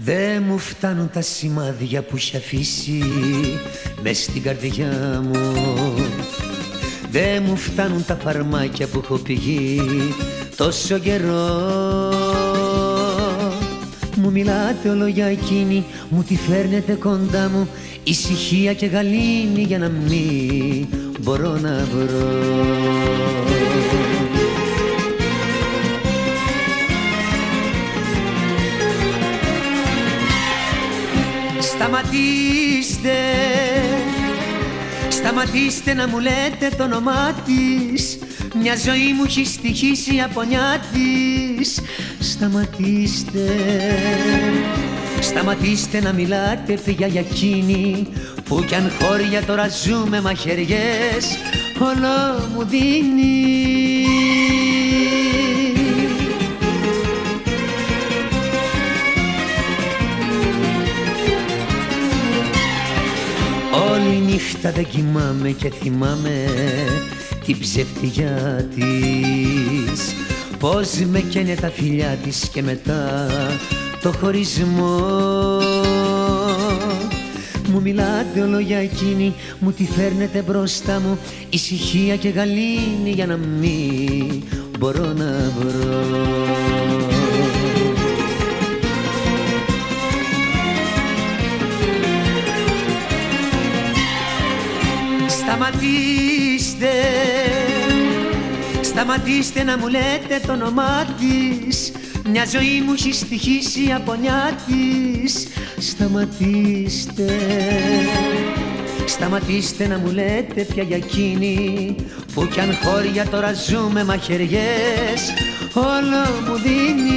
Δε μου φτάνουν τα σημάδια που έχει αφήσει μες στην καρδιά μου. Δε μου φτάνουν τα φαρμάκια που έχω πηγεί τόσο καιρό. Μου μιλάτε όλο για εκείνη, μου τη φέρνετε κοντά μου. Ησυχία και γαλήνη για να μην μπορώ να βρω Σταματήστε. Σταματήστε να μου λέτε το όνομά της. Μια ζωή μου έχει στοιχήσει από της. Σταματήστε. Σταματήστε να μιλάτε πια για εκείνη Που κι αν χώρια τώρα ζούμε μαχαιριές Όλο μου δίνει νύχτα δεν κοιμάμαι και θυμάμαι την ψευτιά της. Πώς με καίνε τα φιλιά της και μετά το χωρισμό. Μου μιλάτε όλο για εκείνη, μου τη φέρνετε μπροστά μου. Ησυχία και γαλήνη για να μην μπορώ να βρω Σταματήστε. Σταματήστε να μου λέτε το όνομά της. Μια ζωή μου έχει στοιχήσει από της. Σταματήστε. Σταματήστε να μου λέτε πια για εκείνη Που κι αν χώρια τώρα ζούμε μαχαιριές. Όλο μου δίνει